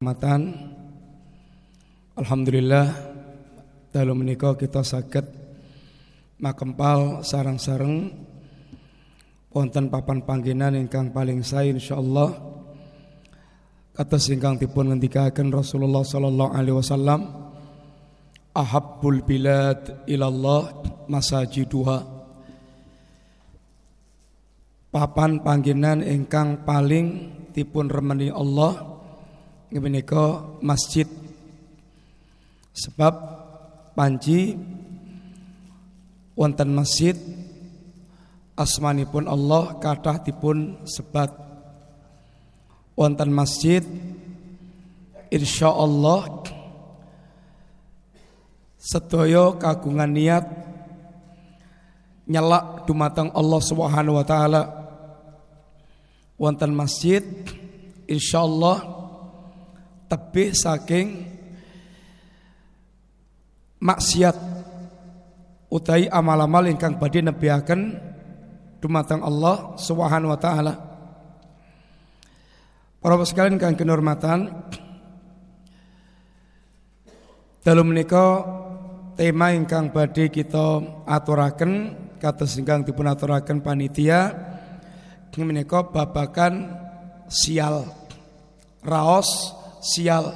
Matan Alhamdulillah dalam menikah kita sakit makempal sarang-sarang wonten papan panggilan ingkang paling saya insyaallah. Kata singkang tipun ngendikaken Rasulullah sallallahu alaihi wasallam ahabbul bilad ilallah masajiduha. Papan panggilan ingkang paling tipun remeni Allah menika masjid. Sebab panji wonten masjid asmanipun Allah kathah dipun sebat. Wonten masjid insyaallah sedaya kagungan niat nyelak dumateng Allah Subhanahu wa taala. Wonten masjid insyaallah tebih saking maksiat utai amal-amal ingkang badhe nebiaken dumateng Allah Subhanahu wa taala. Para sekalian kang kenurmatan dalam menika tema ingkang badhe kita aturaken kados ingkang dipun aturaken panitia menika babakan sial raos sial.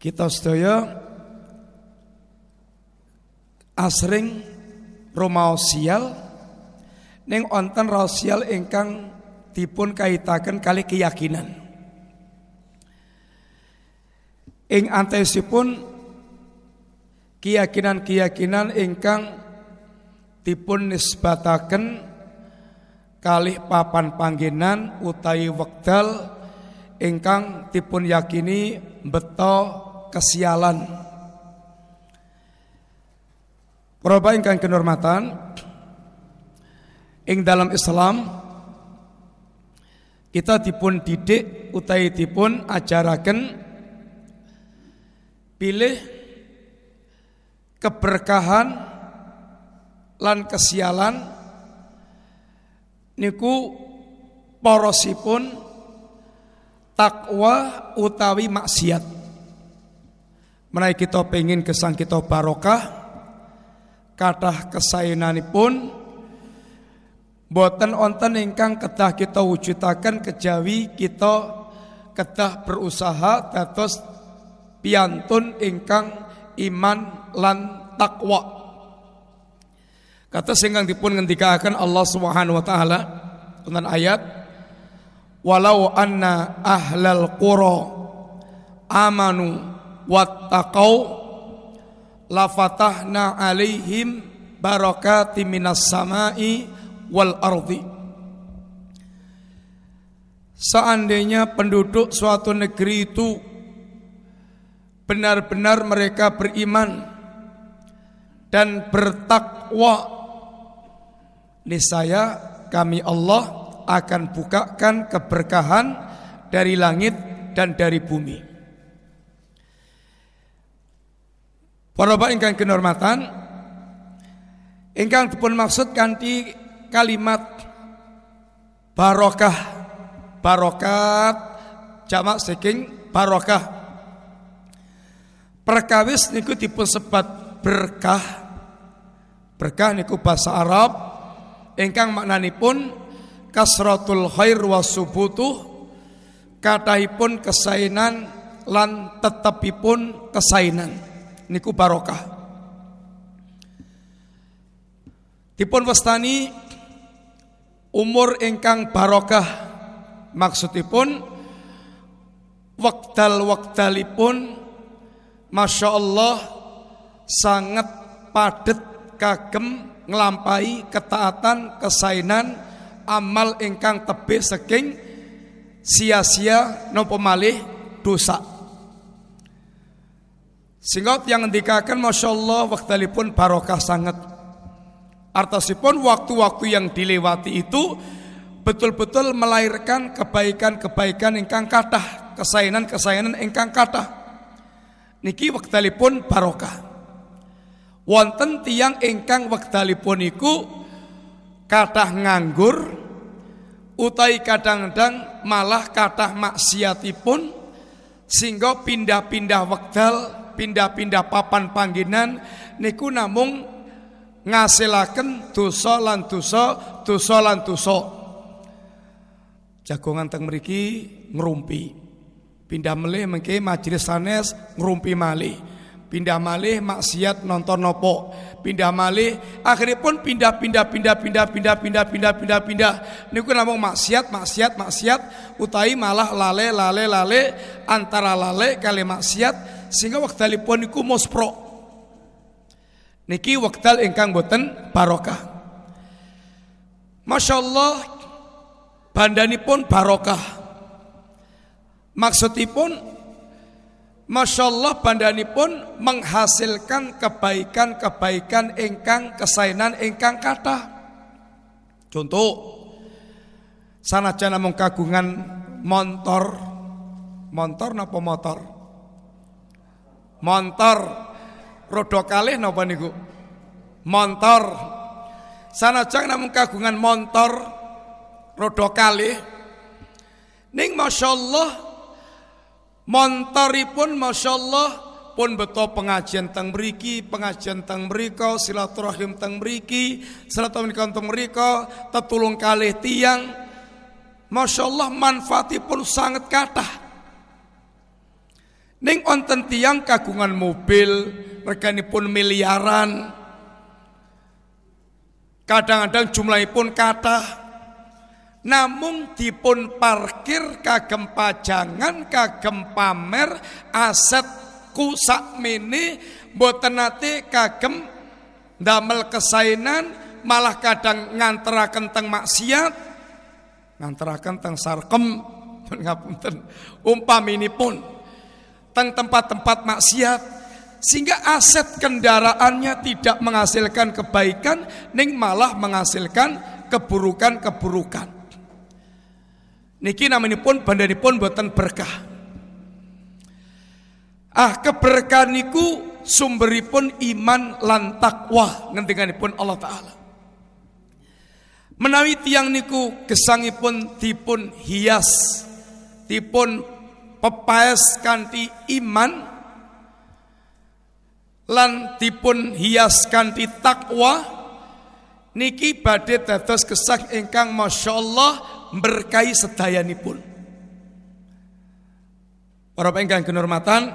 Kita sedaya asring romao sial ning wonten sial ingkang dipun kaitaken kali keyakinan. Ing antesipun keyakinan-keyakinan ingkang dipun nisbataken kalih papan panggenan utawi wekdal ingkang dipun yakini beto kesialan. Para ingkang kenurmatan ing dalam Islam kita dipun didik utai dipun ajaraken pilih keberkahan lan kesialan niku porosipun takwa utawi maksiat. Menaik kita pengen kesan kita barokah, kathah pun boten onten ingkang kedah kita wujudaken kejawi kita kedah berusaha dados piantun ingkang iman lan takwa. Kata singkang dipun ngendikaken Allah Subhanahu wa taala tentang ayat walau anna ahlal qura amanu wattaqau lafatahna alaihim barakati minas samai wal ardi. Seandainya penduduk suatu negeri itu benar-benar mereka beriman dan bertakwa niscaya kami Allah akan bukakan keberkahan dari langit dan dari bumi. Para bapak ingkang kehormatan, ingkang dipun maksud kanthi kalimat barokah, barokat jamak saking barokah. Perkawis niku dipun sebat berkah. Berkah niku bahasa Arab ingkang maknanipun kasratul khair wa subutuh katahipun kesainan lan tetepipun kesainan. Niku barokah. Dipun wastani umur ingkang barokah maksudipun wekdal-wekdalipun Masya Allah sangat padet kagem ngelampai ketaatan kesainan amal ingkang tebih saking sia-sia nopo malih dosa. Sehingga yang ngendikaken Masya Allah waktalipun barokah sangat Artasipun waktu-waktu yang dilewati itu Betul-betul melahirkan kebaikan-kebaikan ingkang kathah Kesainan-kesainan ingkang kathah. Niki waktalipun barokah. Wonten tiang ingkang waktalipun iku Kathah nganggur utai kadang-kadang malah kathah maksiatipun sehingga pindah-pindah wekdal, pindah-pindah papan pangginan niku namung ngasilaken dosa lan dosa, dosa lan dosa. Jagongan teng mriki ngrumpi. Pindah melih mengke majelis sanes ngrumpi malih. Pindah malih maksiat nonton nopo. Pindah malih akhirnya pun pindah pindah pindah pindah pindah pindah pindah pindah pindah. Niku namung maksiat maksiat maksiat. Utai malah lale lale lale. Antara lale kali maksiat. Sehingga wektalipun niku mospro niki wektal ingkang boten barokah. Masya Allah pun barokah. Maksudipun Masya Allah bandani pun menghasilkan kebaikan-kebaikan engkang kesainan engkang kata. Contoh, sana jana kagungan motor, motor napa motor? Motor, rodo kalih napa niku? Motor. Sana jana kagungan motor, rodo kalih. Ning Masya Allah Montoripun Masya Allah pun betul pengajian teng beriki, pengajian teng mereka, silaturahim teng beriki, silaturahim teng mereka, tetulung kalih tiang. Masya Allah manfaatipun sangat kata. Ning onten tiang kagungan mobil, rekanipun miliaran. Kadang-kadang jumlahipun kata namung dipun parkir kagem pajangan kagem pamer aset ku sakmene mboten nate kagem damel kesainan malah kadang nganteraken teng maksiat nganteraken teng sarkem ngapunten umpaminipun teng tempat-tempat maksiat sehingga aset kendaraannya tidak menghasilkan kebaikan ning malah menghasilkan keburukan-keburukan Niki namanipun pun buatan berkah. Ah keberkahan niku sumberipun iman lan takwa ngendikanipun Allah taala. Menawi tiang niku gesangipun dipun hias, dipun pepaes kanthi iman lan dipun hias kanthi takwa niki badhe dados gesang ingkang masyaallah berkahi sedayanipun. Para penggang kenurmatan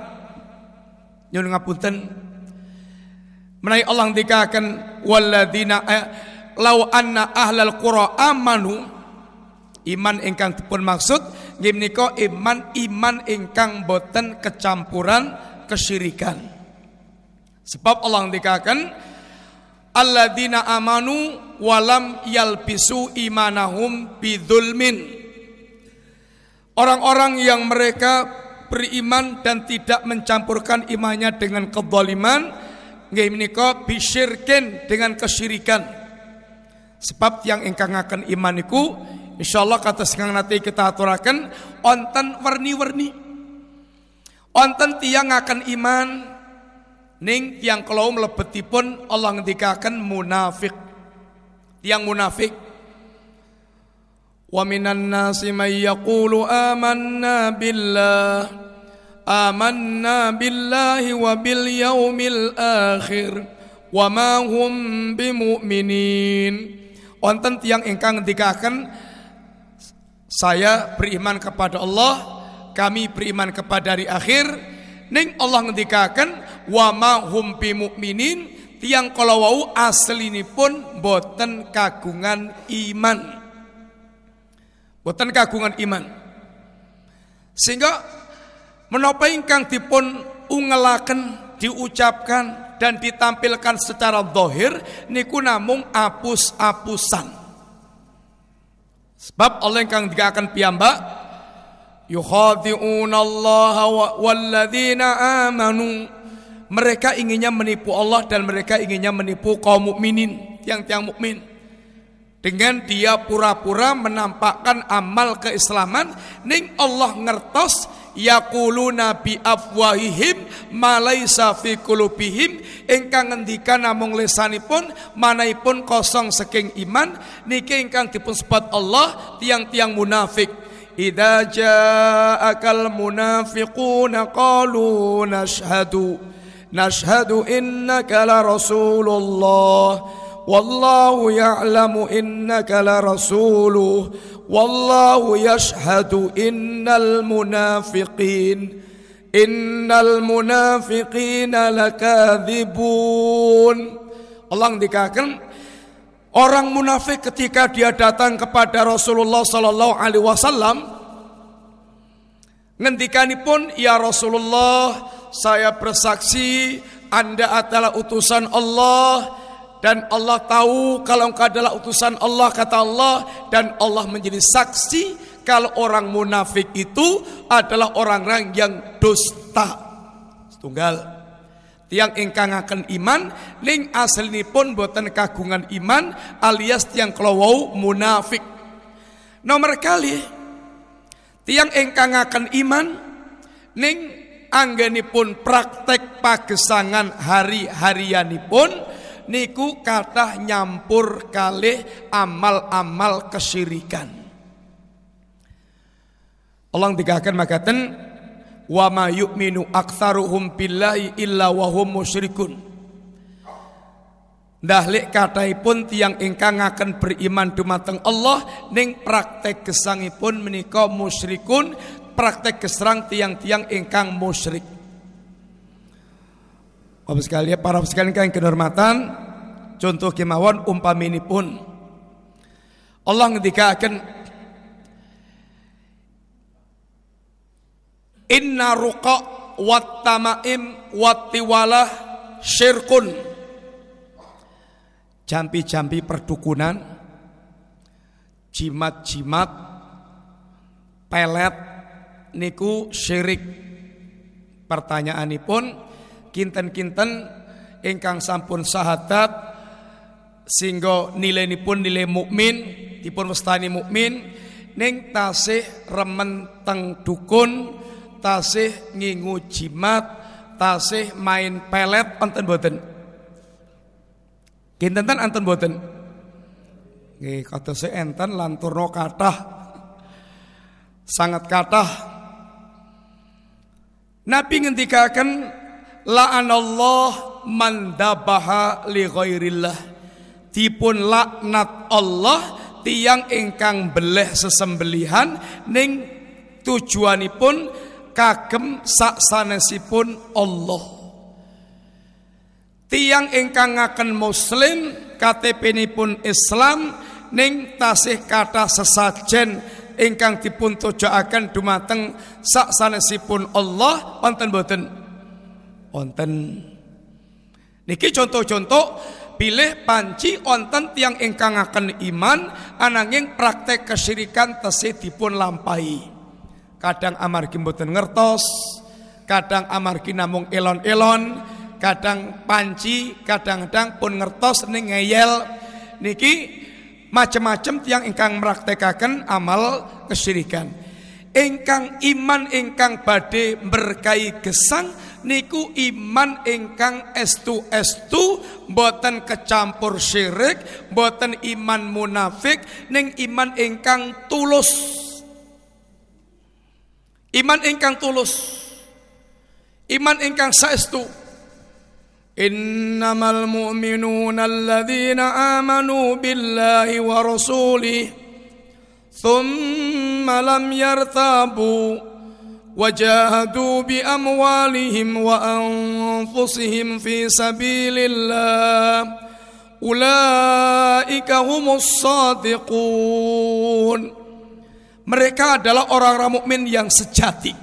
nyuwun ngapunten menawi Allah dikaken walladzina eh, lau anna ahlal qura amanu iman ingkang dipun maksud nggih iman iman ingkang boten kecampuran kesyirikan. Sebab Allah dikaken alladzina amanu walam yalbisu imanahum bidzulmin. Orang-orang yang mereka beriman dan tidak mencampurkan imannya dengan kezaliman, nggih menika bisyirkin dengan kesyirikan. Sebab yang ingkang akan iman iku insyaallah kata sekarang nanti kita aturakan onten warni-warni. Onten tiang akan iman ning tiang kalau melebetipun Allah ngendikaken munafik yang munafik. Wa minan nasi may yaqulu amanna billah. Amanna billahi wa bil yaumil akhir. Wa ma hum bimu'minin. Wonten tiyang ingkang ngendikaken saya beriman kepada Allah kami beriman kepada hari akhir. Ning Allah ngendikaken wa ma hum bimu'minin tiang kalau wau pun boten kagungan iman. Boten kagungan iman. Sehingga menapa ingkang dipun ungelaken diucapkan dan ditampilkan secara dohir niku namung apus-apusan. Sebab Allah ingkang akan piyambak yukhadi'una Allah walladzina amanu mereka inginnya menipu Allah dan mereka inginnya menipu kaum mukminin, tiang-tiang mukmin. Dengan dia pura-pura menampakkan amal keislaman, ning Allah ngertos yaqulu nabi afwahihim malaisa fi qulubihim. Ingkang ngendika namung lesanipun manaipun kosong saking iman niki ingkang dipun sebat Allah tiang-tiang munafik. Idza ja'akal munafiquna qalu nashhadu. نشهد إنك لرسول الله والله يعلم إنك لرسوله والله يشهد إن المنافقين إن المنافقين لكاذبون Allah dikatakan Orang munafik ketika dia datang kepada Rasulullah sallallahu alaihi wasallam pun ya Rasulullah saya bersaksi Anda adalah utusan Allah dan Allah tahu kalau engkau adalah utusan Allah kata Allah dan Allah menjadi saksi kalau orang munafik itu adalah orang-orang yang dusta. Tunggal tiang ingkang akan iman ning pun boten kagungan iman alias tiang kelowau munafik nomor kali tiang ingkang akan iman ning anggenipun praktek pagesangan hari-harianipun niku kata nyampur kalih amal-amal kesyirikan Allah dikatakan makaten wa ma yu'minu aktsaruhum billahi illa wa hum musyrikun. Dahlik pun tiang ingkang akan beriman dumateng Allah ning praktek gesangipun menika musyrikun praktek keserang tiang-tiang ingkang musyrik. Bapak sekalian, para sekalian kang kehormatan, contoh kemawon umpaminipun Allah ngendika akan Inna ruqa wat tamaim wat tiwalah syirkun. Jampi-jampi perdukunan, jimat-jimat, pelet niku syirik. Pertanyaanipun kinten-kinten ingkang sampun sahadat sehingga pun nilai mukmin dipun wastani mukmin ning tasih remen teng dukun tasih ngingu jimat, tasih main pelet enten boten. Kinten enten boten. Nggih katose enten lan turno kathah. Sangat kathah. Nabi ngendikaken la'anallah man dabaha li ghairillah. Dipun laknat Allah tiang ingkang beleh sesembelihan ning tujuanipun kagem saksanesipun Allah. Tiang ingkang ngaken muslim KTP pun Islam ning tasih kata sesajen ingkang dipun tujuaken dumateng saksanesipun Allah. Wonten boten wonten. Niki contoh-contoh pilih panci wonten tiang ingkang akan iman ananging praktek kesyirikan tesih dipun lampahi. Kadang amargi mboten ngertos, kadang amargi namung elon-elon, kadang panci, kadang-kadang pun ngertos ning ngeyel. Niki macam-macam tiang ingkang meraktegaken amal kesyirikan. Ingkang iman ingkang badhe berkai gesang niku iman ingkang estu estu boten kecampur syirik boten iman munafik ning iman ingkang tulus Iman ingkang tulus. Iman ingkang saestu. Alladzina amanu billahi wa rasulih thumma lam yartabu wajahadu bi amwalihim wa anfusihim fi sabilillah ulaika humus sadiqun mereka adalah orang-orang mukmin yang sejati.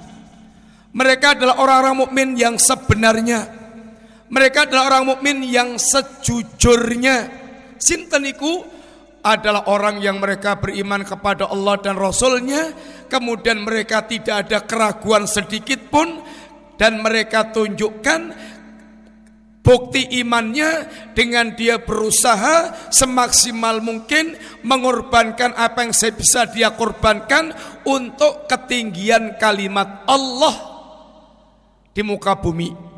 Mereka adalah orang-orang mukmin yang sebenarnya. Mereka adalah orang mukmin yang sejujurnya. Sinteniku adalah orang yang mereka beriman kepada Allah dan Rasulnya. Kemudian mereka tidak ada keraguan sedikit pun. Dan mereka tunjukkan Bukti imannya dengan dia berusaha semaksimal mungkin mengorbankan apa yang saya bisa dia korbankan untuk ketinggian kalimat Allah di muka bumi.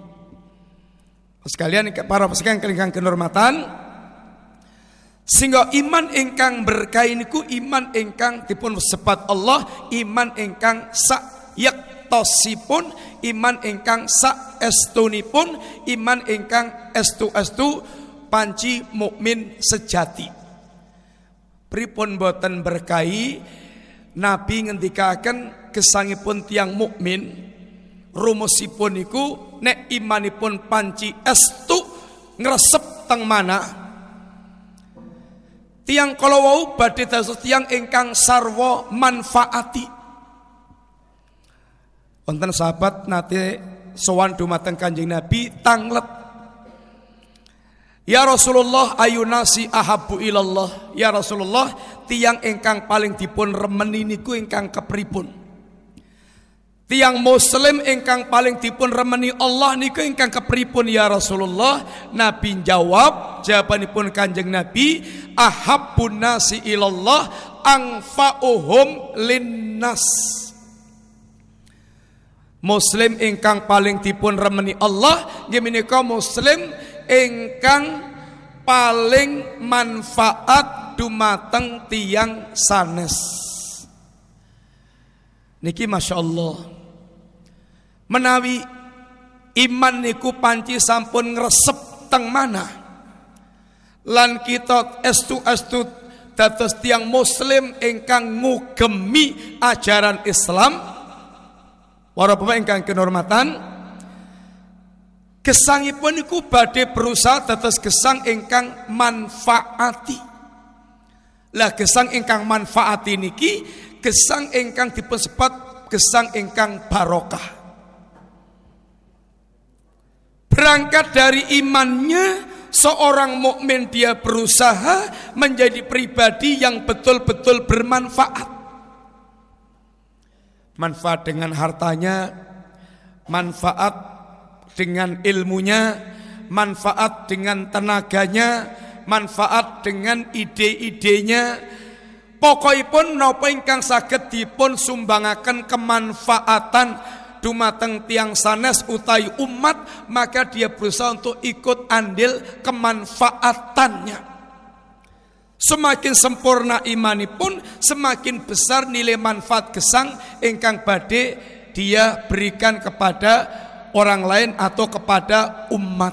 Sekalian para sekalian kelingkang kehormatan, Sehingga iman ingkang berkah niku iman ingkang dipun sebat Allah, iman ingkang sak tosipun, iman ingkang sak estunipun, iman ingkang estu-estu panci mukmin sejati. Pripun boten berkahi Nabi ngendikaken kesangipun tiang mukmin rumusipun niku nek imanipun panci estu ngresep teng mana Tiang kalau wau badhe tiang ingkang sarwa manfaati. Wonten sahabat nate sowan dumateng Kanjeng Nabi tanglet. Ya Rasulullah ayunasi ahabu ilallah. Ya Rasulullah tiang ingkang paling dipun remeni niku ingkang kepripun? Tiang muslim ingkang paling dipun remeni Allah niku ingkang kepripun ya Rasulullah? Nabi jawab jawabanipun Kanjeng Nabi ahabbun nasi ilallah angfa'uhum linnas. Muslim ingkang paling dipun remeni Allah nggih muslim ingkang paling manfaat dumateng tiang sanes. Niki Masya Allah Menawi iman niku panci sampun ngresep teng mana? Lan kita estu estu dados tiang muslim ingkang ngugemi ajaran Islam. Para bapak ingkang kehormatan, gesangipun niku badhe berusaha dados gesang ingkang manfaati. Lah gesang ingkang manfaati niki gesang ingkang dipun sebat gesang ingkang barokah. Berangkat dari imannya seorang mukmin dia berusaha menjadi pribadi yang betul-betul bermanfaat. Manfaat dengan hartanya, manfaat dengan ilmunya, manfaat dengan tenaganya, manfaat dengan ide-idenya. Pokokipun napa ingkang saged dipun sumbangaken kemanfaatan dumateng tiang sanes utai umat maka dia berusaha untuk ikut andil kemanfaatannya Semakin sempurna imani pun semakin besar nilai manfaat gesang ingkang bade dia berikan kepada orang lain atau kepada umat.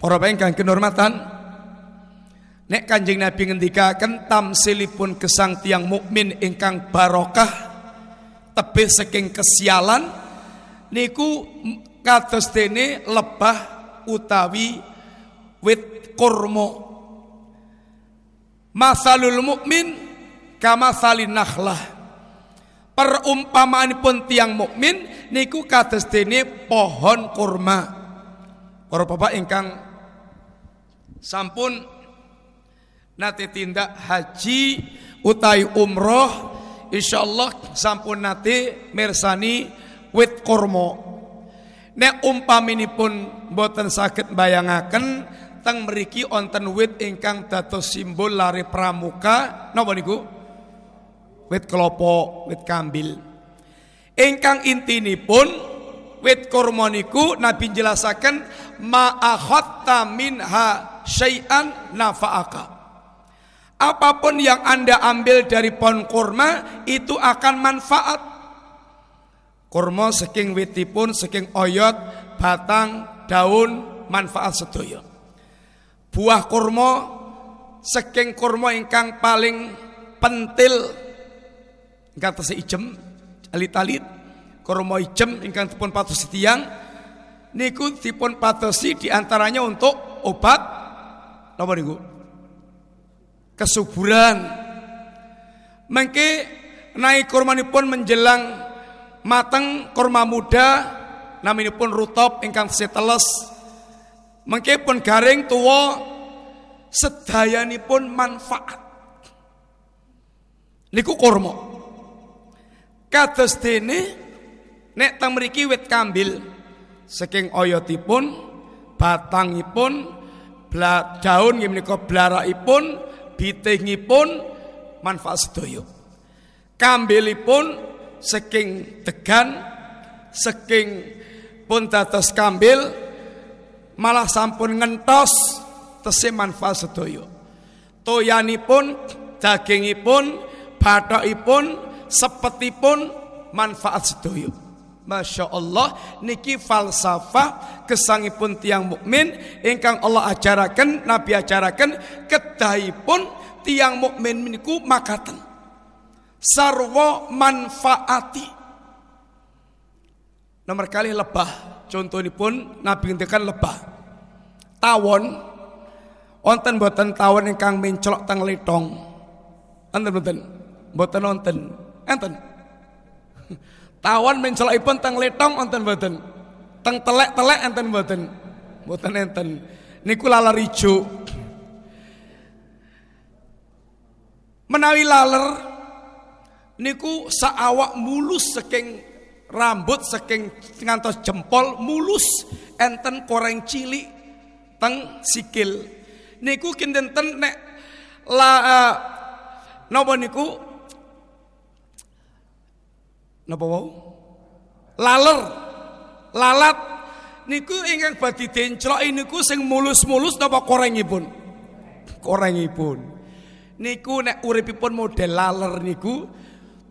Para ingkang kehormatan, nek Kanjeng Nabi ngendikaken tamsilipun gesang tiang mukmin ingkang barokah tebih saking kesialan niku kados dene lebah utawi wit kurma Masalul mukmin kama salin nakhlah Perumpamaanipun tiang mukmin niku kados dene pohon kurma. Para bapak ingkang sampun nate tindak haji utai umroh Insya Allah sampun nate mersani wit kormo. Nek pun boten sakit bayangaken teng meriki onten wit ingkang dados simbol lari pramuka napa niku? Wit kelopo, wit kambil. Ingkang intinipun wit kormo niku Nabi jelasaken ma akhatta minha syai'an nafa'aka. Apa pun yang Anda ambil dari pohon kurma itu akan manfaat. Kurma saking witipun, saking oyot, batang, daun, manfaat sedaya. Buah kurma saking kurma ingkang paling pentil ingkang tesih ijem alit-alit kurma ijem ingkang dipun patosi tiang niku dipun patosi di antaranya untuk obat napa niku? Kesuburan. Mengke naik kurmanipun menjelang mateng kurma muda naminipun rutop ingkang seteles. Mengke pun garing tua sedayanipun manfaat. Niku kurma. Kados dene nek teng mriki wit kambil saking oyotipun batangipun daun nggih menika blarakipun bitingipun manfaat sedaya. Kambilipun saking degan saking pun dados kambil malah sampun ngentos tesih manfaat sedaya. Toyanipun, dagingipun, bathokipun, sepetipun manfaat sedaya. Masya Allah niki falsafah kesangipun tiang mukmin ingkang Allah ajaraken Nabi ajaraken kedahipun tiang mukmin niku makaten. Sarwa manfaati. Nomor kali lebah contoh ini pun Nabi ngendikan lebah. Tawon wonten boten tawon ingkang mencolok teng letong enten boten? Boten wonten. Enten Tawon mencelokipun teng letong enten mboten. Teng telek-telek enten mboten. Mboten enten. Niku laler ijo. Menawi laler niku saawak mulus saking rambut saking ngantos jempol mulus enten koreng cilik teng sikil. Niku kinten nek la uh, napa niku Napa wau? Laler. Lalat niku ingkang badhe dencloki niku sing mulus-mulus napa korengipun? Korengipun. Niku nek uripipun model laler niku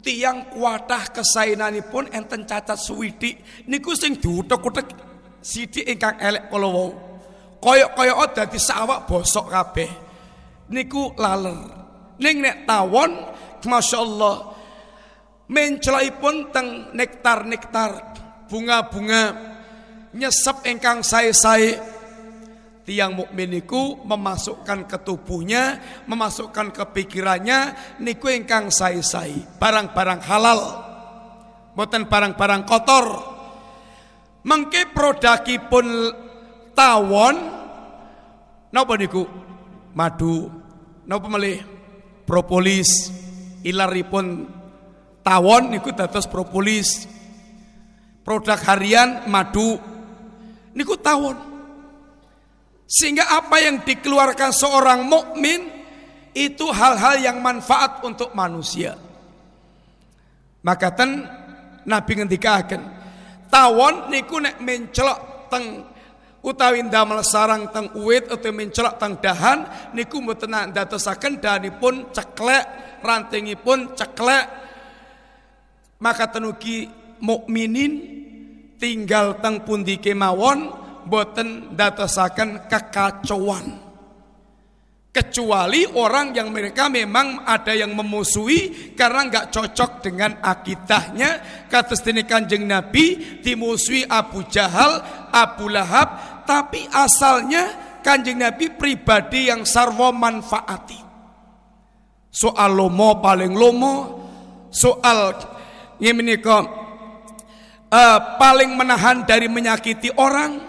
tiang kuatah kesainanipun enten cacat suwidik niku sing diutek-utek sithik ingkang elek kala wau. Koyok-koyok dadi sawak bosok kabeh. Niku laler. Ning nek tawon masyaallah pun teng nektar-nektar bunga-bunga nyesep engkang saya-saya tiang mukmin niku memasukkan ke tubuhnya, memasukkan ke pikirannya niku engkang saya-saya barang-barang halal, bukan barang-barang kotor. Mengke pun tawon napa niku? Madu, napa melih? Propolis, ilaripun Tawon niku dados propolis. Produk harian madu niku tawon. Sehingga apa yang dikeluarkan seorang mukmin itu hal-hal yang manfaat untuk manusia. Maka ten Nabi ngendikaken tawon niku nek mencelok teng utawi ndamel sarang teng uwit atau mencelok teng dahan niku mboten dadosaken dahanipun ceklek rantingipun ceklek maka tenuki mukminin tinggal teng pundi kemawon boten datasaken kekacauan. Kecuali orang yang mereka memang ada yang memusuhi karena nggak cocok dengan akidahnya. Kata sini kanjeng Nabi dimusuhi Abu Jahal Abu Lahab tapi asalnya kanjeng Nabi pribadi yang sarwa manfaati. Soal lomo paling lomo soal ini menika uh, paling menahan dari menyakiti orang,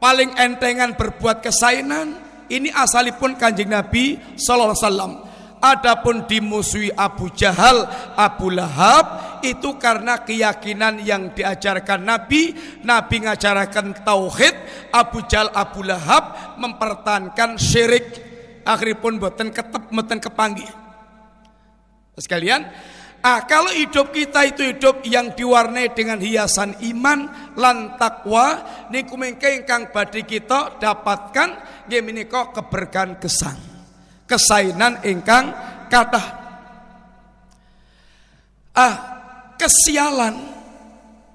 paling entengan berbuat kesainan. Ini asalipun kanjeng Nabi Sallallahu Alaihi Wasallam. Adapun dimusuhi Abu Jahal, Abu Lahab itu karena keyakinan yang diajarkan Nabi. Nabi ngajarkan tauhid, Abu Jahal, Abu Lahab mempertahankan syirik. Akhiripun buatan ketep, meten kepanggih. Sekalian, Ah, kalau hidup kita itu hidup yang diwarnai dengan hiasan iman lan takwa niku mengke ingkang badhe kita dapatkan nggih menika keberkahan gesang. Kesainan ingkang kathah. Ah, kesialan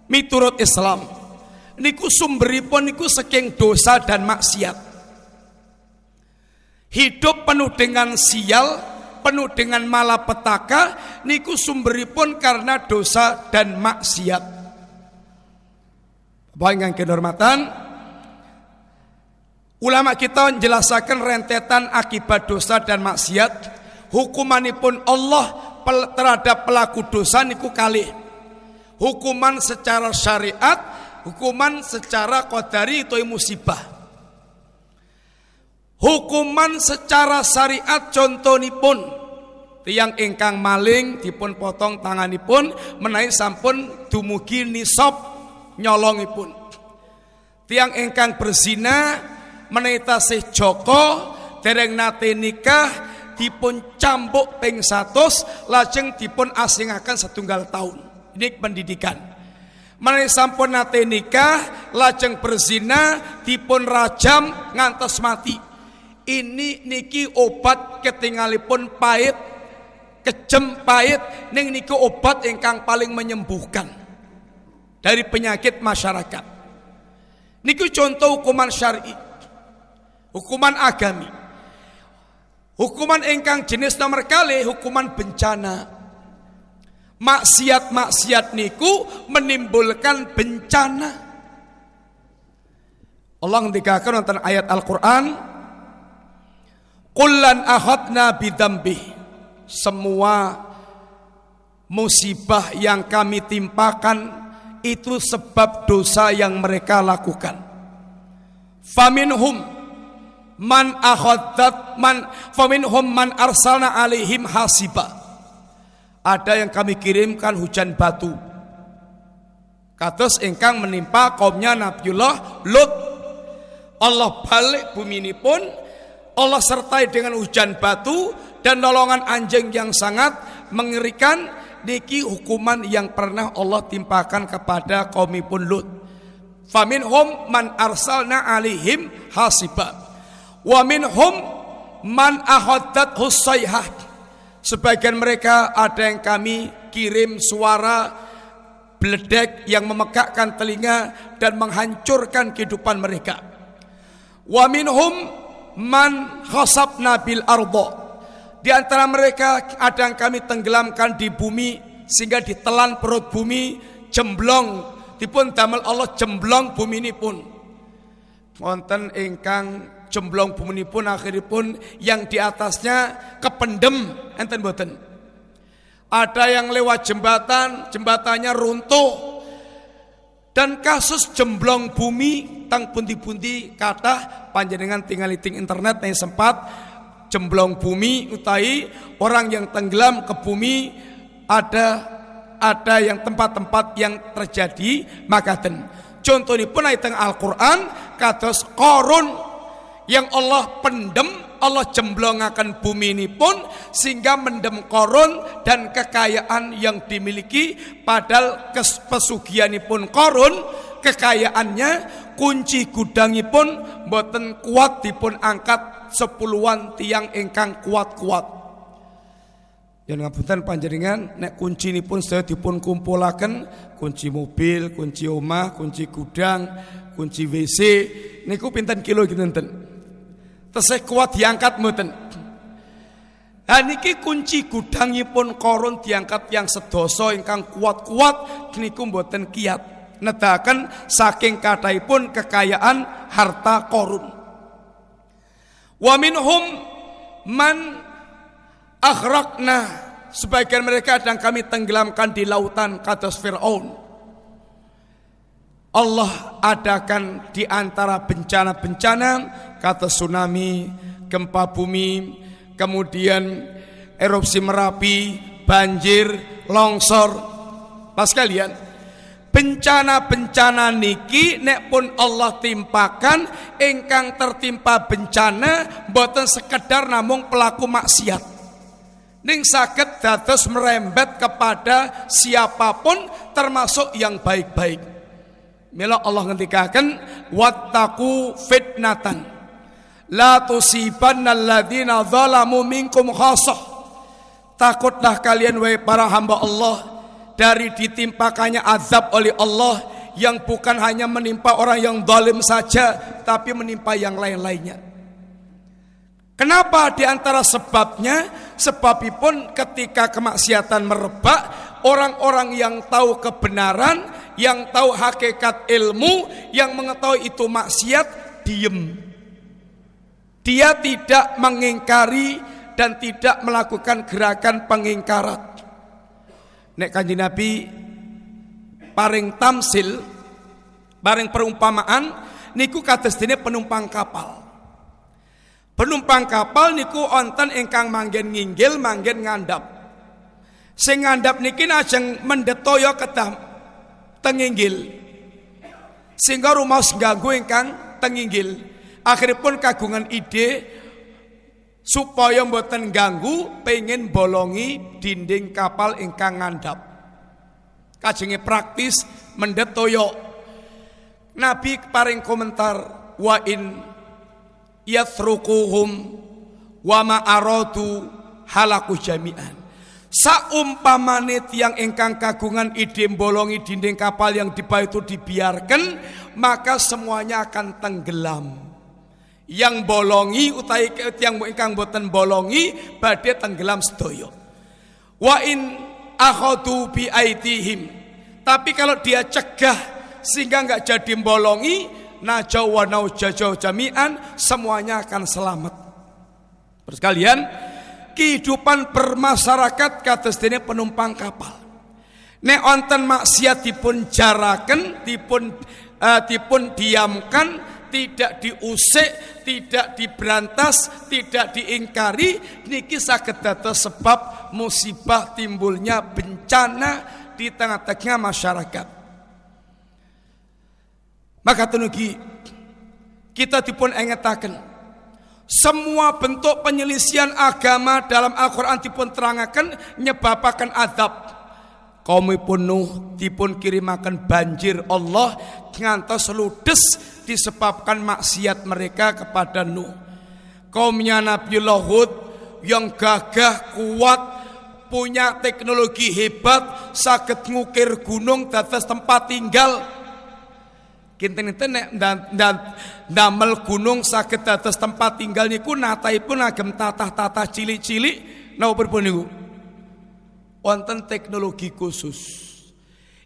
miturut Islam niku sumberipun niku saking dosa dan maksiat. Hidup penuh dengan sial penuh dengan malapetaka niku sumberipun karena dosa dan maksiat. Bapak yang kehormatan, ulama kita menjelaskan rentetan akibat dosa dan maksiat. Hukumanipun Allah terhadap pelaku dosa niku kali. Hukuman secara syariat, hukuman secara qadari itu musibah. Hukuman secara syariat contohipun tiang ingkang maling dipun potong tanganipun menaik sampun dumugi nisab nyolongipun. Tiang ingkang berzina menaik tasih Joko dereng nate nikah dipun cambuk ping satus lajeng dipun asingaken setunggal tahun ini pendidikan. Menaik sampun nate nikah lajeng berzina dipun rajam ngantos mati ini niki obat ketinggalipun pahit kejem pahit. Ning niki obat ingkang paling menyembuhkan dari penyakit masyarakat. Niki contoh hukuman syar'i hukuman agami. Hukuman ingkang jenis nomor kali hukuman bencana. Maksiat-maksiat niku menimbulkan bencana. Allah ngendikaken wonten ayat Al-Qur'an Kullan ahadna bidambih Semua musibah yang kami timpakan itu sebab dosa yang mereka lakukan. Faminhum man ahadat man faminhum man arsalna alaihim hasiba. Ada yang kami kirimkan hujan batu. Kados ingkang menimpa kaumnya Nabiullah Lut. Allah balik bumi ini pun Allah sertai dengan hujan batu dan nolongan anjing yang sangat mengerikan niki hukuman yang pernah Allah timpakan kepada kaum pun Lut. Faminhum man arsalna alihim hasiba. Wa minhum man ahadat husayhah. Sebagian mereka ada yang kami kirim suara beledek yang memekakkan telinga dan menghancurkan kehidupan mereka. Wa minhum man khasab nabil ardo. Di antara mereka ada yang kami tenggelamkan di bumi sehingga ditelan perut bumi jemblong. Dipun damel Allah jemblong bumi ini pun. Wonten ingkang jemblong bumi ini pun akhiripun yang di atasnya kependem. Enten boten ada yang lewat jembatan jembatannya runtuh. Dan kasus jemblong bumi tang pundi-pundi kata panjenengan tinggal ting internet yang sempat jemblong bumi utai orang yang tenggelam ke bumi ada ada yang tempat-tempat yang terjadi makaten. Contoh ini pun ayat Al-Quran kados korun yang Allah pendem Allah jemblongakan bumi ini pun sehingga mendem korun dan kekayaan yang dimiliki padahal ini pun korun kekayaannya kunci gudangi pun boten kuat dipun angkat sepuluhan tiang ingkang kuat-kuat yang ngapunten panjenengan nek kunci ini pun saya dipun kumpulaken kunci mobil, kunci omah, kunci gudang, kunci WC niku pinten kilo kinten tesih kuat diangkat mboten. Nah niki kunci gudangipun koron diangkat yang sedoso ingkang kuat-kuat niku mboten kiat. Nedakan saking kathahipun kekayaan harta korun. Wa minhum man akhraqna sebagian mereka yang kami tenggelamkan di lautan kados Fir'aun. Allah adakan di antara bencana-bencana kata tsunami, gempa bumi, kemudian erupsi Merapi, banjir, longsor. Pas kalian, bencana-bencana niki nek pun Allah timpakan ingkang tertimpa bencana boten sekedar namung pelaku maksiat. Ning sakit dados merembet kepada siapa pun termasuk yang baik-baik. Mila Allah ngendikaken wattaqu fitnatan La tusibanna alladhina zalamu minkum khasah Takutlah kalian wahai para hamba Allah Dari ditimpakannya azab oleh Allah Yang bukan hanya menimpa orang yang zalim saja Tapi menimpa yang lain-lainnya. Kenapa di antara sebabnya? Sebabipun ketika kemaksiatan merebak Orang-orang yang tahu kebenaran Yang tahu hakikat ilmu Yang mengetahui itu maksiat Diem. Dia tidak mengingkari dan tidak melakukan gerakan pengingkaran. Nek kanji Nabi paring tamsil, paring perumpamaan niku kados dene penumpang kapal. Penumpang kapal niku onten ingkang manggen nginggil, manggen ngandap. Sing ngandap niki ajeng mendetoyo kedah tenginggil. Sehingga rumah ganggu ingkang tenginggil. Akhirnya pun kagungan ide supaya mboten ganggu pengen bolongi dinding kapal ingkang ngandap. Kajenge praktis mendet toyo. Nabi paring komentar wa in yathruquhum wa ma aradu halaku jami'an saumpamane tiang engkang kagungan ide bolongi dinding kapal yang di bawah itu dibiarkan maka semuanya akan tenggelam yang bolongi utai tiang engkang boten bolongi badhe tenggelam sedoyo wa in akhadu bi aitihim. Tapi kalau dia cegah sehingga nggak jadi bolongi najau wa jajau jami'an semuanya akan selamat. Persekalian kehidupan bermasyarakat kados dene penumpang kapal. Nek onten maksiat dipun jaraken, dipun uh, dipun diamkan, tidak diusik, tidak diberantas, tidak diingkari, niki saged dados sebab musibah timbulnya bencana di tengah-tengah masyarakat. Maka tenugi kita dipun engetaken semua bentuk penyelisian agama dalam Al-Quran dipun terangkan nyebabakan adab. Kaum pun Nuh dipun kirimakan banjir Allah ngantos ludes disebabkan maksiat mereka kepada Nuh. Kaumnya Nabi Hud yang gagah kuat punya teknologi hebat sakit ngukir gunung dados tempat tinggal Kinten-kinten nek damel gunung sakit atas tempat tinggal niku pun agem tatah-tatah cilik-cilik napa pripun niku? Wonten teknologi khusus.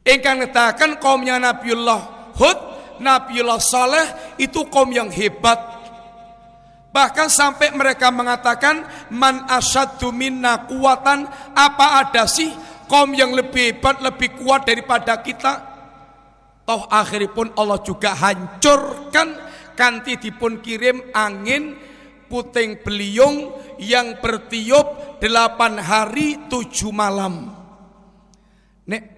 Ingkang ngetakan kaumnya Nabiullah Hud, Nabiullah Saleh itu kaum yang hebat. Bahkan sampai mereka mengatakan man asyaddu minna kuwatan apa ada sih kaum yang lebih hebat, lebih kuat daripada kita? Toh akhiripun Allah juga hancurkan kanti dipun kirim angin puting beliung yang bertiup delapan hari tujuh malam.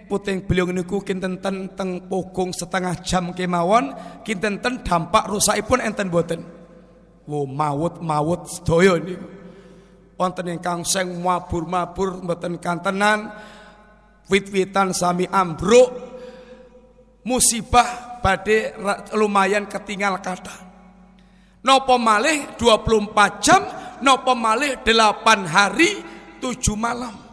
Puting beliung niku kinten teng pogong setengah jam kemawon, kinten dampak rusakipun enten boten. Wo maut maut sedaya niku. Wonten ingkang seng mabur-mabur mboten kantenan, wit-witan sami ambruk, musibah badai lumayan ketinggal kata. Nopo malih 24 jam, nopo malih 8 hari 7 malam.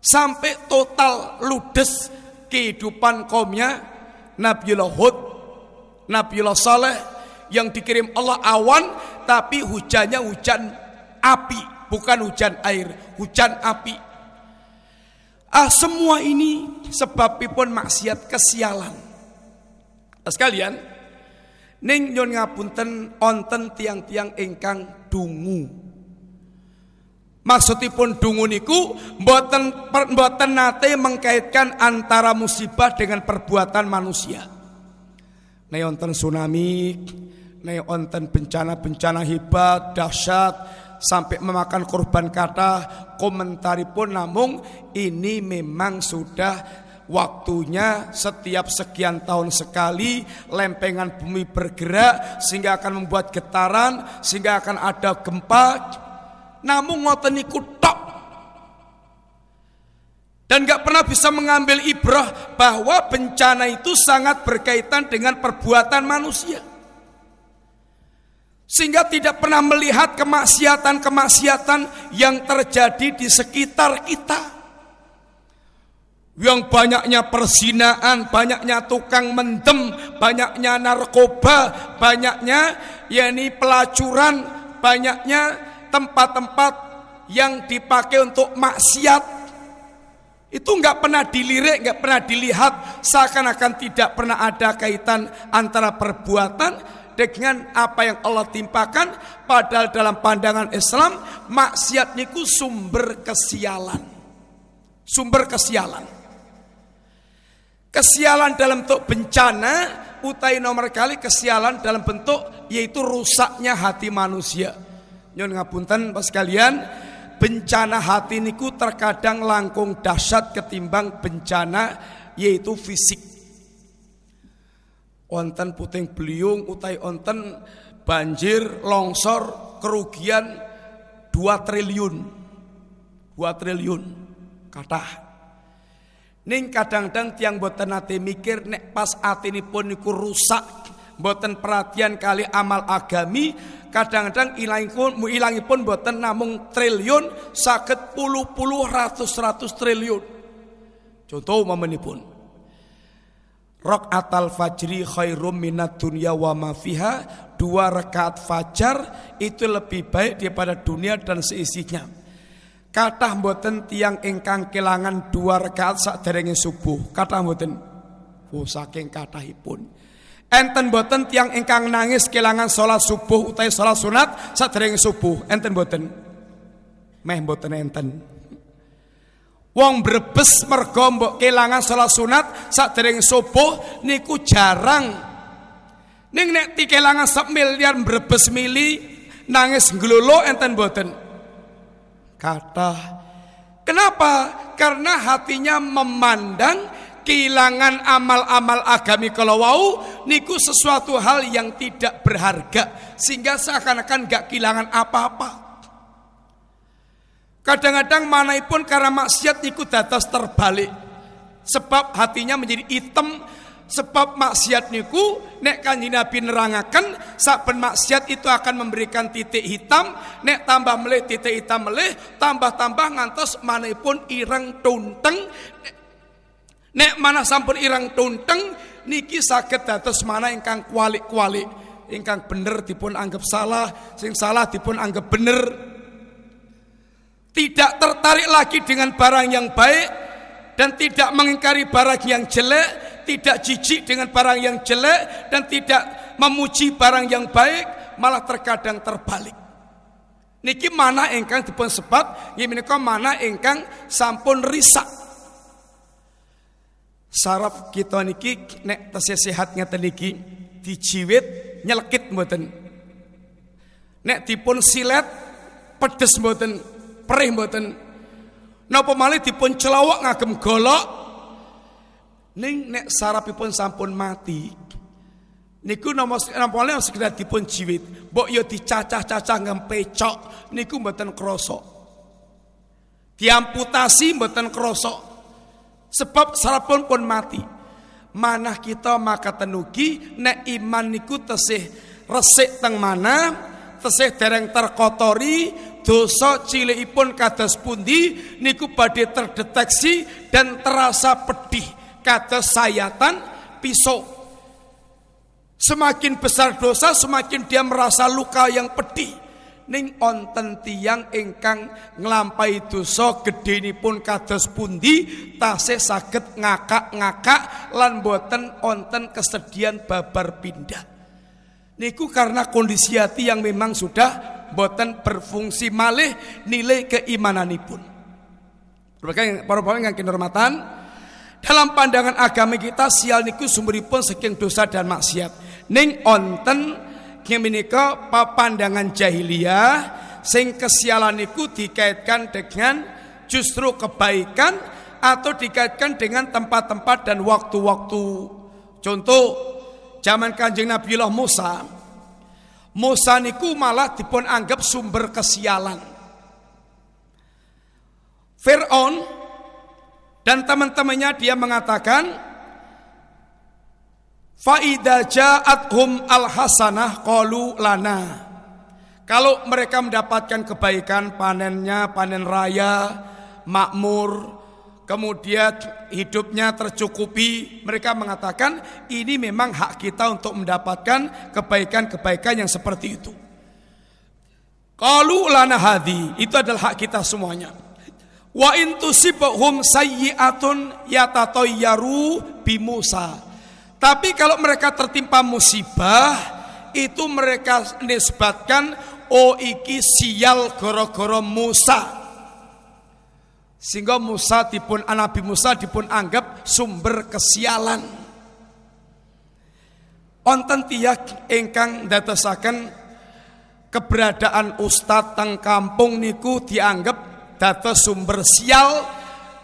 Sampai total ludes kehidupan kaumnya Nabiullah Hud, Nabiullah Saleh yang dikirim Allah awan tapi hujannya hujan api, bukan hujan air, hujan api. Ah semua ini sebabipun maksiat kesialan. Sekalian, ning nyon ngapunten onten tiang-tiang ingkang dungu. Maksudipun dungu niku mboten mboten nate mengkaitkan antara musibah dengan perbuatan manusia. Nek onten tsunami, nek onten bencana-bencana hebat, dahsyat sampai memakan korban kata komentaripun namung ini memang sudah Waktunya setiap sekian tahun sekali lempengan bumi bergerak sehingga akan membuat getaran, sehingga akan ada gempa. Namun ngoten niku tok. Dan gak pernah bisa mengambil ibrah bahwa bencana itu sangat berkaitan dengan perbuatan manusia. Sehingga tidak pernah melihat kemaksiatan-kemaksiatan yang terjadi di sekitar kita yang banyaknya persinaan, banyaknya tukang mendem, banyaknya narkoba, banyaknya yakni pelacuran, banyaknya tempat-tempat yang dipakai untuk maksiat. Itu nggak pernah dilirik, nggak pernah dilihat, seakan-akan tidak pernah ada kaitan antara perbuatan dengan apa yang Allah timpakan. Padahal dalam pandangan Islam, maksiat niku sumber kesialan. Sumber kesialan. Kesialan dalam bentuk bencana utai nomor kali kesialan dalam bentuk yaitu rusaknya hati manusia. Nyon ngapunten pas kalian, bencana hati niku terkadang langkung dahsyat ketimbang bencana yaitu fisik. Onten puting beliung utai onten banjir, longsor, kerugian 2 triliun. 2 triliun kata Ning kadang-kadang tiang boten nate mikir nek pas pun niku rusak, boten perhatian kali amal agami, kadang-kadang ilangipun ilangipun boten namung triliun sakit puluh-puluh ratus-ratus triliun. Contoh pun. Rok atal fajri khairum minat dunia wa ma fiha Dua rakaat fajar itu lebih baik daripada dunia dan seisinya Katah mboten tiang ingkang kelangan dua rakaat saat subuh Katah mboten Oh saking katahipun Enten boten tiang ingkang nangis kelangan sholat subuh utai sholat sunat saat derenge subuh Enten boten Meh boten enten Wong brebes mergo mbok kelangan salat sunat sadèrèng subuh niku jarang. Ning nek dikelangan sak miliar brebes mili nangis nglolo enten boten. Kata Kenapa? Karena hatinya memandang kehilangan amal-amal agami kalau wau niku sesuatu hal yang tidak berharga sehingga seakan-akan gak kehilangan apa-apa. Kadang-kadang pun karena maksiat ikut datas terbalik. Sebab hatinya menjadi hitam sebab maksiat niku nek kanjeng Nabi nerangaken saben maksiat itu akan memberikan titik hitam nek tambah melih titik hitam melih tambah-tambah ngantos pun ireng tunteng nek mana sampun ireng tunteng niki sakit dados mana ingkang kualik-kualik ingkang bener dipun anggap salah sing salah dipun anggap bener tidak tertarik lagi dengan barang yang baik dan tidak mengingkari barang yang jelek, tidak jijik dengan barang yang jelek dan tidak memuji barang yang baik, malah terkadang terbalik. Niki mana engkang dipun sebab menika mana engkang sampun risak. Saraf kita niki nek tesih sehat ngeten niki dijiwit nyelekit mboten. Nek dipun silet pedes mboten perih mboten. Napa malih dipun celawak ngagem golok ning nek sarapipun sampun mati niku nama napa malih sekedar dipun jiwit mbok ya dicacah-cacah ngempecok niku mboten krasa diamputasi mboten krasa sebab sarapun pun mati. Manah kita maka tenugi nek iman niku tesih resik teng mana tesih dereng terkotori dosa cilikipun kados pundi niku badhe terdeteksi dan terasa pedih kados sayatan pisau. Semakin besar dosa semakin dia merasa luka yang pedih ning onten tiang ingkang nglampahi dosa gedhenipun kados pundi tasih saged ngakak-ngakak lan boten onten kesedihan babar pindah niku karena kondisi hati yang memang sudah boten berfungsi malih nilai keimananipun. Para bapak yang kinurmatan, dalam pandangan agama kita sial niku sumberipun saking dosa dan maksiat. Ning onten menika pandangan jahiliyah sing kesialan niku dikaitkan dengan justru kebaikan atau dikaitkan dengan tempat-tempat dan waktu-waktu. Contoh zaman Kanjeng Nabiullah Musa Musa niku malah dipun anggap sumber kesialan. Fir'aun dan teman-temannya dia mengatakan Faida ja'athum al-hasanah qalu lana. Kalau mereka mendapatkan kebaikan panennya, panen raya, makmur, kemudian hidupnya tercukupi, mereka mengatakan ini memang hak kita untuk mendapatkan kebaikan-kebaikan yang seperti itu. Kalau lana hadi, itu adalah hak kita semuanya. Wa intusibhum sayyi'atun yatatayyaru bi Musa. Tapi kalau mereka tertimpa musibah, itu mereka nisbatkan oh iki sial goro-goro Musa. Sehingga Musa dipun Nabi Musa dipun anggap sumber kesialan. Onten tiyak ingkang dadosaken keberadaan ustad teng kampung niku dianggap dados sumber sial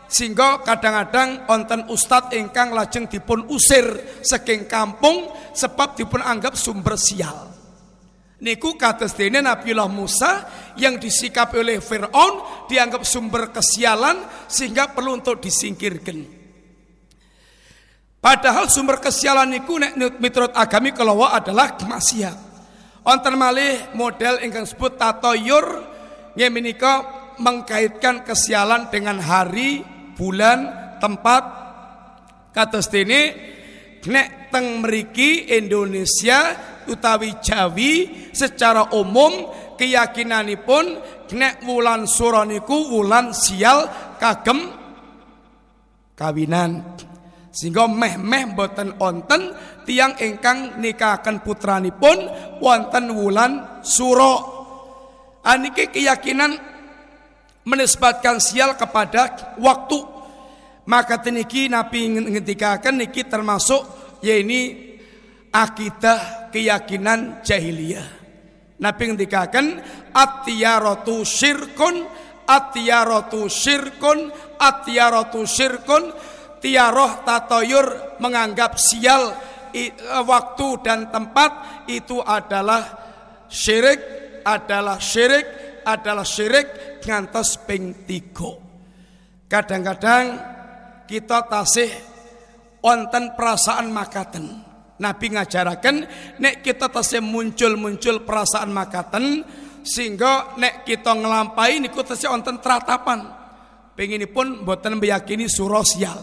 sehingga kadang-kadang onten ustad ingkang lajeng dipun usir saking kampung sebab dipun anggap sumber sial. Niku kados dene Nabiullah Musa yang disikapi oleh Fir'aun dianggap sumber kesialan sehingga perlu untuk disingkirkan. Padahal sumber kesialan niku nek miturut agami kalau adalah maksiat. Wonten malih model ingkang sebut tatoyur nggih menika mengkaitkan kesialan dengan hari, bulan, tempat. Kados dene nek teng mriki Indonesia utawi Jawi secara umum keyakinanipun nek wulan sura niku wulan sial kagem kawinan sehingga meh-meh boten onten tiang ingkang nikahaken putranipun wonten wulan suro aniki keyakinan menisbatkan sial kepada waktu maka teniki Nabi ngendikaken niki termasuk ya ini akidah keyakinan jahiliyah. Nabi ngendikaken atiyaratu syirkun atiyaratu syirkun atiyaratu syirkun tiaroh tatoyur menganggap sial e, waktu dan tempat itu adalah syirik adalah syirik adalah syirik ngantos ping tiga. Kadang-kadang kita tasih wonten perasaan makaten. Nabi ngajaraken nek kita tasih muncul-muncul perasaan makaten sehingga nek kita ngelampai niku tasih wonten tratapan. Penginipun mboten meyakini surosial.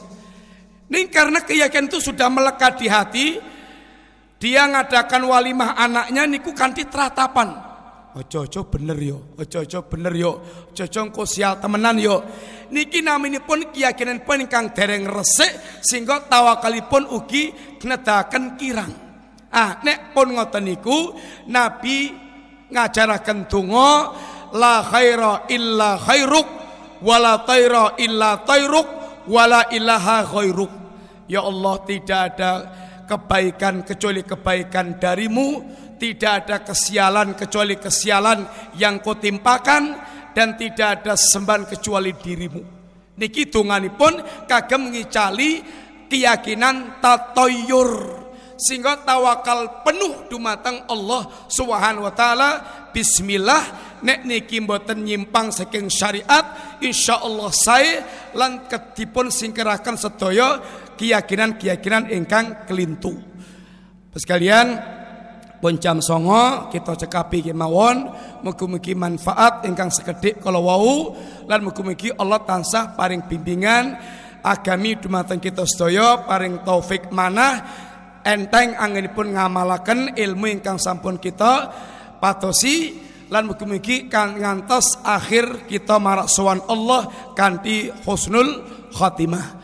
Ini karena keyakinan itu sudah melekat di hati, dia ngadakan walimah anaknya niku kanthi tratapan. Ojo-ojo bener yo, ojo-ojo bener yo, ojo-ojo sial temenan yo. Niki naminipun keyakinan pun ingkang dereng resik sehingga tawakalipun ugi nedaken kirang. Ah, nek pun ngoten niku Nabi ngajaraken donga la khaira illa khairuk wala taira illa tairuk wala ilaha khairuk. Ya Allah tidak ada kebaikan kecuali kebaikan darimu tidak ada kesialan kecuali kesialan yang kau timpakan dan tidak ada sembahan kecuali dirimu. Niki pun kagem ngicali keyakinan tatoyur sehingga tawakal penuh dumateng Allah Subhanahu wa taala bismillah nek niki mboten nyimpang saking syariat insyaallah saya lan ketipun singkeraken sedaya keyakinan-keyakinan ingkang kelintu. Sekalian pun jam songo kita cekapi kemawon mugi-mugi manfaat ingkang sekedhik kalau wau. Lan mugi-mugi Allah tansah paring bimbingan agami dumateng kita sedaya paring taufik manah enteng anginipun ngamalaken ilmu ingkang sampun kita patosi. Lan mugi-mugi kan ngantos akhir kita marak sowan Allah kanthi husnul khatimah